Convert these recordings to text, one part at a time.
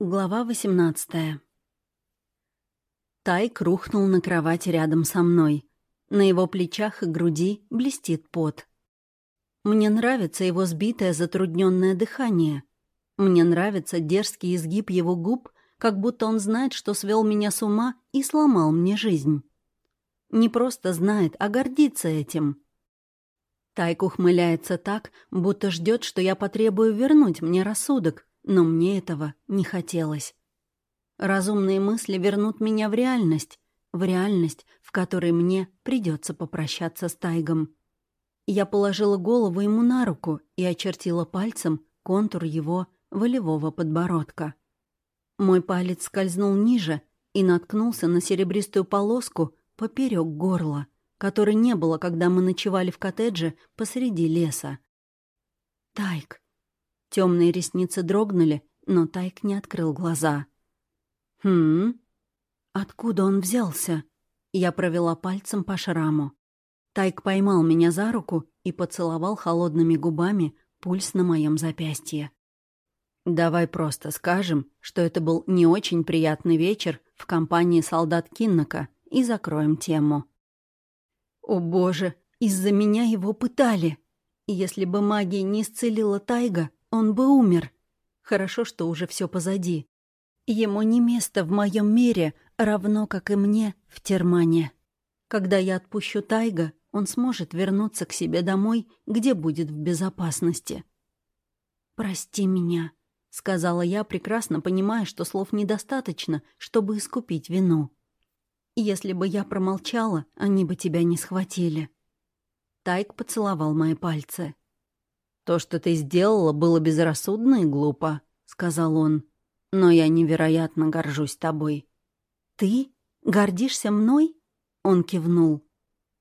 Глава 18 Тайк рухнул на кровати рядом со мной. На его плечах и груди блестит пот. Мне нравится его сбитое затрудненное дыхание. Мне нравится дерзкий изгиб его губ, как будто он знает, что свел меня с ума и сломал мне жизнь. Не просто знает, а гордится этим. Тайк ухмыляется так, будто ждет, что я потребую вернуть мне рассудок, но мне этого не хотелось. Разумные мысли вернут меня в реальность, в реальность, в которой мне придется попрощаться с Тайгом. Я положила голову ему на руку и очертила пальцем контур его волевого подбородка. Мой палец скользнул ниже и наткнулся на серебристую полоску поперек горла, которой не было, когда мы ночевали в коттедже посреди леса. «Тайк», Темные ресницы дрогнули, но Тайк не открыл глаза. «Хм? Откуда он взялся?» Я провела пальцем по шраму. Тайк поймал меня за руку и поцеловал холодными губами пульс на моем запястье. «Давай просто скажем, что это был не очень приятный вечер в компании солдат Киннока и закроем тему». «О боже, из-за меня его пытали!» Если бы магия не исцелила Тайга, он бы умер. Хорошо, что уже все позади. Ему не место в моем мире, равно как и мне в Термане. Когда я отпущу Тайга, он сможет вернуться к себе домой, где будет в безопасности. «Прости меня», — сказала я, прекрасно понимая, что слов недостаточно, чтобы искупить вину. «Если бы я промолчала, они бы тебя не схватили». Тайк поцеловал мои пальцы. «То, что ты сделала, было безрассудно и глупо», — сказал он. «Но я невероятно горжусь тобой». «Ты? Гордишься мной?» Он кивнул.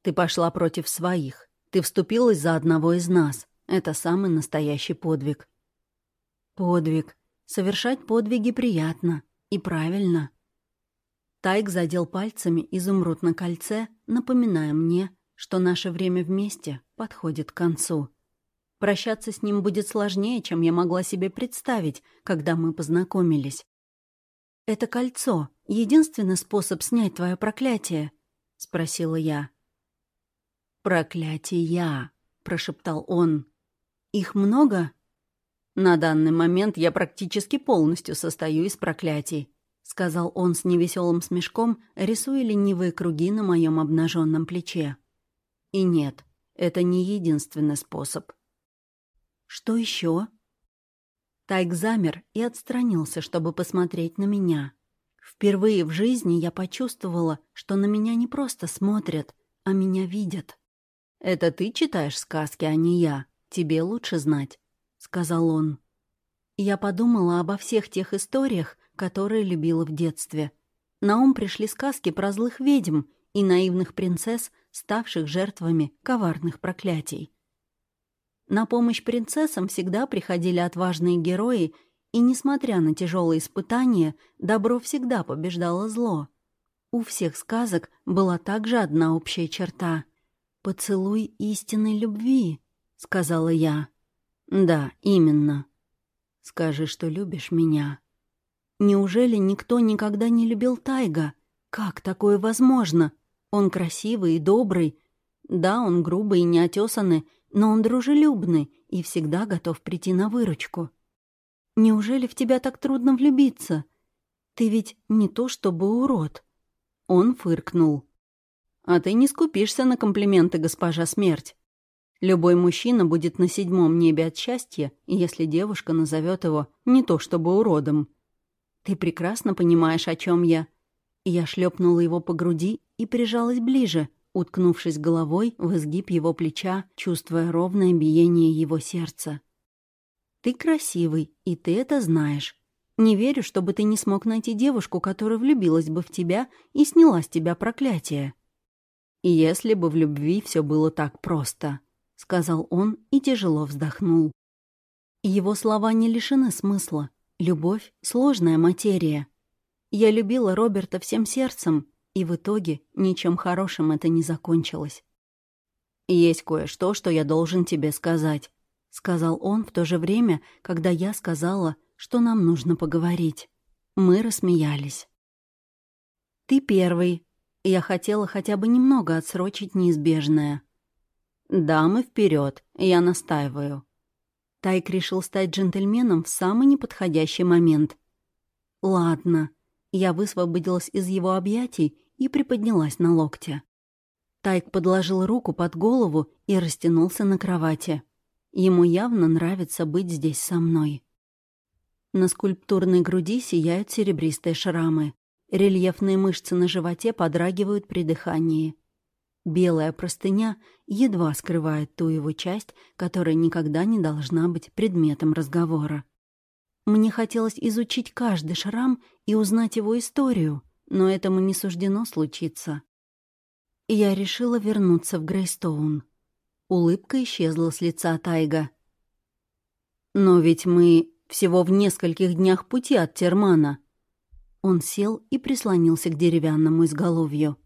«Ты пошла против своих. Ты вступилась за одного из нас. Это самый настоящий подвиг». «Подвиг. Совершать подвиги приятно. И правильно». Тайк задел пальцами изумруд на кольце, напоминая мне, что наше время вместе подходит к концу. Прощаться с ним будет сложнее, чем я могла себе представить, когда мы познакомились. «Это кольцо — единственный способ снять твое проклятие?» — спросила я. «Проклятия!» — прошептал он. «Их много?» «На данный момент я практически полностью состою из проклятий», — сказал он с невеселым смешком, рисуя ленивые круги на моем обнаженном плече. «И нет, это не единственный способ. «Что еще? Тайк замер и отстранился, чтобы посмотреть на меня. Впервые в жизни я почувствовала, что на меня не просто смотрят, а меня видят. «Это ты читаешь сказки, а не я. Тебе лучше знать», — сказал он. Я подумала обо всех тех историях, которые любила в детстве. На ум пришли сказки про злых ведьм и наивных принцесс, ставших жертвами коварных проклятий. На помощь принцессам всегда приходили отважные герои, и, несмотря на тяжелые испытания, добро всегда побеждало зло. У всех сказок была также одна общая черта — «Поцелуй истинной любви», — сказала я. «Да, именно. Скажи, что любишь меня». Неужели никто никогда не любил Тайга? Как такое возможно? Он красивый и добрый. Да, он грубый и неотесанный, но он дружелюбный и всегда готов прийти на выручку. Неужели в тебя так трудно влюбиться? Ты ведь не то чтобы урод». Он фыркнул. «А ты не скупишься на комплименты, госпожа Смерть. Любой мужчина будет на седьмом небе от счастья, если девушка назовет его не то чтобы уродом. Ты прекрасно понимаешь, о чем я». Я шлепнула его по груди и прижалась ближе, уткнувшись головой в изгиб его плеча, чувствуя ровное биение его сердца. «Ты красивый, и ты это знаешь. Не верю, чтобы ты не смог найти девушку, которая влюбилась бы в тебя и сняла с тебя проклятие». «Если бы в любви все было так просто», — сказал он и тяжело вздохнул. Его слова не лишены смысла. Любовь — сложная материя. Я любила Роберта всем сердцем, и в итоге ничем хорошим это не закончилось. «Есть кое-что, что я должен тебе сказать», — сказал он в то же время, когда я сказала, что нам нужно поговорить. Мы рассмеялись. «Ты первый». Я хотела хотя бы немного отсрочить неизбежное. «Дамы, вперед, я настаиваю». Тайк решил стать джентльменом в самый неподходящий момент. «Ладно». Я высвободилась из его объятий и приподнялась на локте. Тайк подложил руку под голову и растянулся на кровати. Ему явно нравится быть здесь со мной. На скульптурной груди сияют серебристые шрамы. Рельефные мышцы на животе подрагивают при дыхании. Белая простыня едва скрывает ту его часть, которая никогда не должна быть предметом разговора. Мне хотелось изучить каждый шрам и узнать его историю, но этому не суждено случиться. Я решила вернуться в Грейстоун. Улыбка исчезла с лица Тайга. «Но ведь мы всего в нескольких днях пути от Термана». Он сел и прислонился к деревянному изголовью.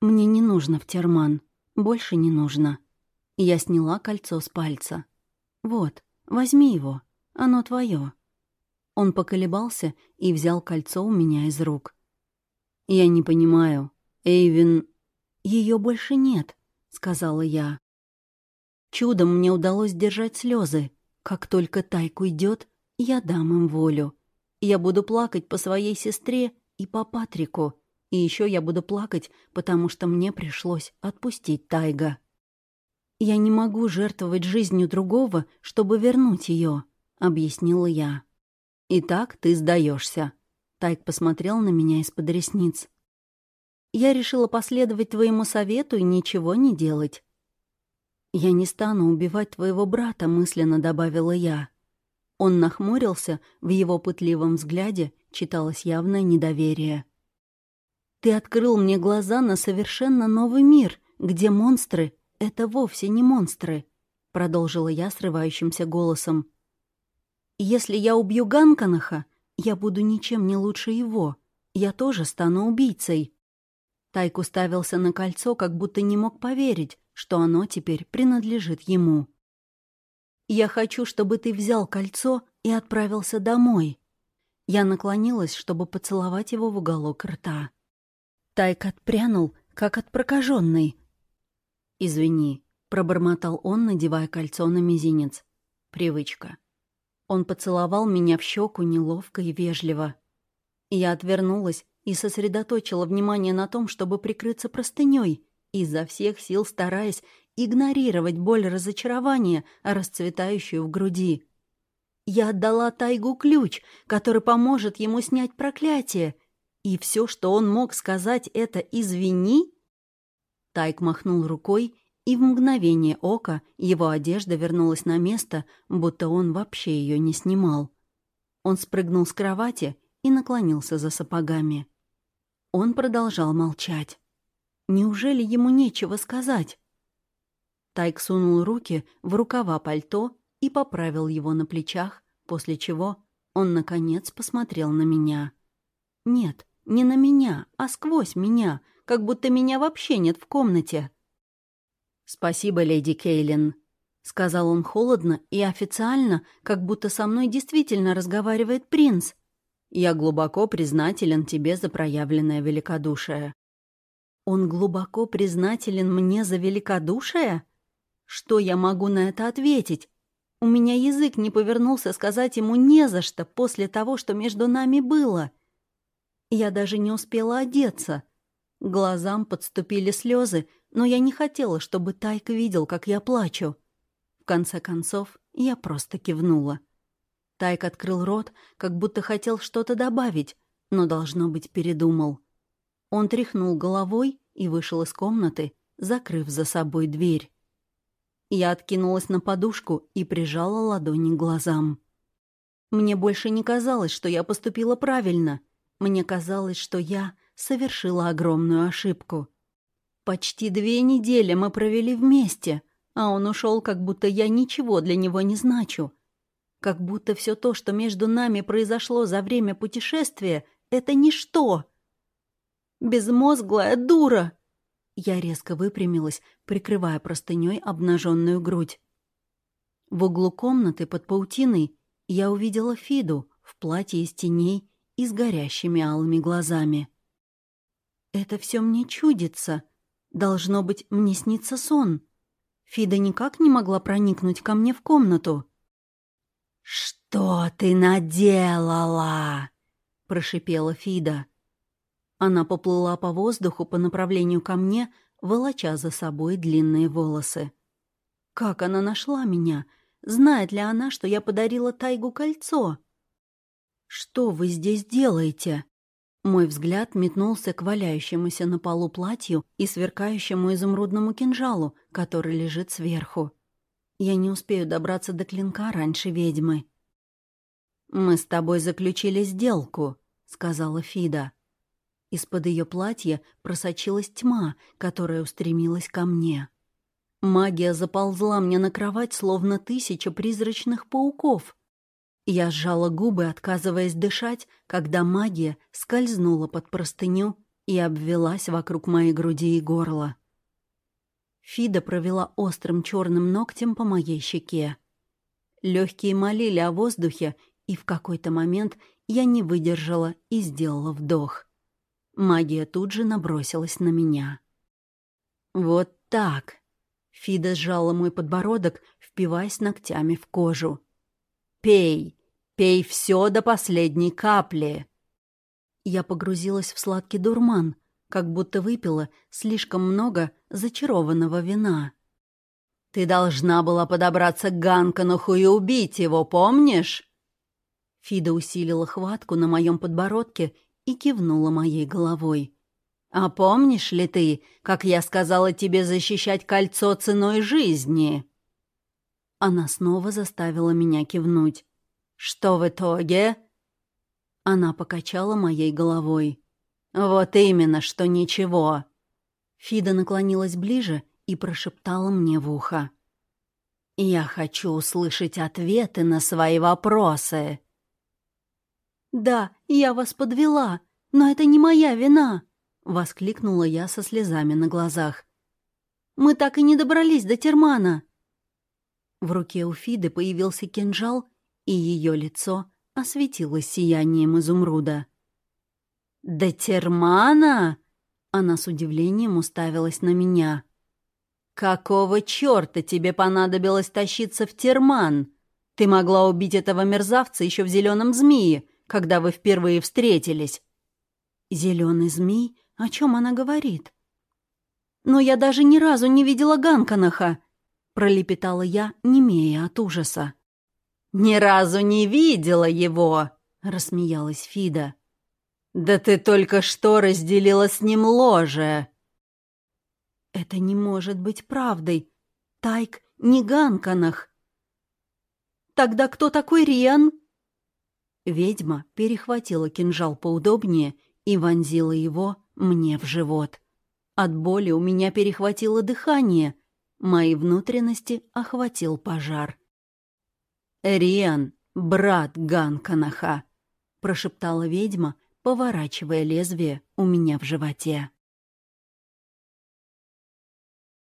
«Мне не нужно в Терман. Больше не нужно». Я сняла кольцо с пальца. «Вот, возьми его. Оно твое. Он поколебался и взял кольцо у меня из рук. «Я не понимаю. Эйвин...» Ее больше нет», — сказала я. Чудом мне удалось держать слезы. Как только Тайк уйдет, я дам им волю. Я буду плакать по своей сестре и по Патрику. И еще я буду плакать, потому что мне пришлось отпустить Тайга. «Я не могу жертвовать жизнью другого, чтобы вернуть ее», — объяснила я. «Итак, ты сдаешься. Тайк посмотрел на меня из-под ресниц. «Я решила последовать твоему совету и ничего не делать». «Я не стану убивать твоего брата», — мысленно добавила я. Он нахмурился, в его пытливом взгляде читалось явное недоверие. «Ты открыл мне глаза на совершенно новый мир, где монстры — это вовсе не монстры», — продолжила я срывающимся голосом. Если я убью Ганканаха, я буду ничем не лучше его. Я тоже стану убийцей. Тайк уставился на кольцо, как будто не мог поверить, что оно теперь принадлежит ему. «Я хочу, чтобы ты взял кольцо и отправился домой». Я наклонилась, чтобы поцеловать его в уголок рта. Тайк отпрянул, как от прокаженной. «Извини», — пробормотал он, надевая кольцо на мизинец. «Привычка». Он поцеловал меня в щеку неловко и вежливо. Я отвернулась и сосредоточила внимание на том, чтобы прикрыться простыней, изо всех сил стараясь игнорировать боль разочарования, расцветающую в груди. Я отдала Тайгу ключ, который поможет ему снять проклятие, и все, что он мог сказать, это «извини». Тайк махнул рукой и в мгновение ока его одежда вернулась на место, будто он вообще ее не снимал. Он спрыгнул с кровати и наклонился за сапогами. Он продолжал молчать. Неужели ему нечего сказать? Тайк сунул руки в рукава пальто и поправил его на плечах, после чего он, наконец, посмотрел на меня. Нет, не на меня, а сквозь меня, как будто меня вообще нет в комнате. «Спасибо, леди Кейлин», — сказал он холодно и официально, как будто со мной действительно разговаривает принц. «Я глубоко признателен тебе за проявленное великодушие». «Он глубоко признателен мне за великодушие? Что я могу на это ответить? У меня язык не повернулся сказать ему «не за что» после того, что между нами было. Я даже не успела одеться. Глазам подступили слезы, но я не хотела, чтобы Тайка видел, как я плачу. В конце концов, я просто кивнула. Тайк открыл рот, как будто хотел что-то добавить, но, должно быть, передумал. Он тряхнул головой и вышел из комнаты, закрыв за собой дверь. Я откинулась на подушку и прижала ладони к глазам. Мне больше не казалось, что я поступила правильно. Мне казалось, что я совершила огромную ошибку — Почти две недели мы провели вместе, а он ушел, как будто я ничего для него не значу. Как будто все то, что между нами произошло за время путешествия, это ничто. Безмозглая дура! Я резко выпрямилась, прикрывая простыней обнаженную грудь. В углу комнаты под паутиной я увидела Фиду в платье из теней и с горящими алыми глазами. «Это все мне чудится. Должно быть, мне снится сон. Фида никак не могла проникнуть ко мне в комнату». «Что ты наделала?» — прошипела Фида. Она поплыла по воздуху по направлению ко мне, волоча за собой длинные волосы. Как она нашла меня? Знает ли она, что я подарила Тайгу кольцо? «Что вы здесь делаете?» Мой взгляд метнулся к валяющемуся на полу платью и сверкающему изумрудному кинжалу, который лежит сверху. Я не успею добраться до клинка раньше ведьмы. «Мы с тобой заключили сделку», — сказала Фида. Из-под ее платья просочилась тьма, которая устремилась ко мне. Магия заползла мне на кровать, словно тысяча призрачных пауков. Я сжала губы, отказываясь дышать, когда магия скользнула под простыню и обвелась вокруг моей груди и горла. Фида провела острым черным ногтем по моей щеке. Легкие молили о воздухе, и в какой-то момент я не выдержала и сделала вдох. Магия тут же набросилась на меня. «Вот так!» Фида сжала мой подбородок, впиваясь ногтями в кожу. «Пей! Пей все до последней капли!» Я погрузилась в сладкий дурман, как будто выпила слишком много зачарованного вина. «Ты должна была подобраться к Ганкануху и убить его, помнишь?» Фида усилила хватку на моем подбородке и кивнула моей головой. «А помнишь ли ты, как я сказала тебе защищать кольцо ценой жизни?» Она снова заставила меня кивнуть. «Что в итоге?» Она покачала моей головой. «Вот именно, что ничего». Фида наклонилась ближе и прошептала мне в ухо. «Я хочу услышать ответы на свои вопросы». «Да, я вас подвела, но это не моя вина!» — воскликнула я со слезами на глазах. «Мы так и не добрались до Термана!» В руке у Фиды появился кинжал, и ее лицо осветилось сиянием изумруда. «До Термана?» Она с удивлением уставилась на меня. «Какого черта тебе понадобилось тащиться в Терман? Ты могла убить этого мерзавца еще в зеленом змее, когда вы впервые встретились. Зеленый змей? О чем она говорит? Но я даже ни разу не видела Ганканаха, пролепетала я, немея от ужаса. Ни разу не видела его, рассмеялась Фида. Да ты только что разделила с ним ложе. Это не может быть правдой. Тайк не Ганканах. Тогда кто такой Риан? Ведьма перехватила кинжал поудобнее и вонзила его мне в живот. От боли у меня перехватило дыхание. Мои внутренности охватил пожар. «Риан, брат Ганканаха», — прошептала ведьма, поворачивая лезвие у меня в животе.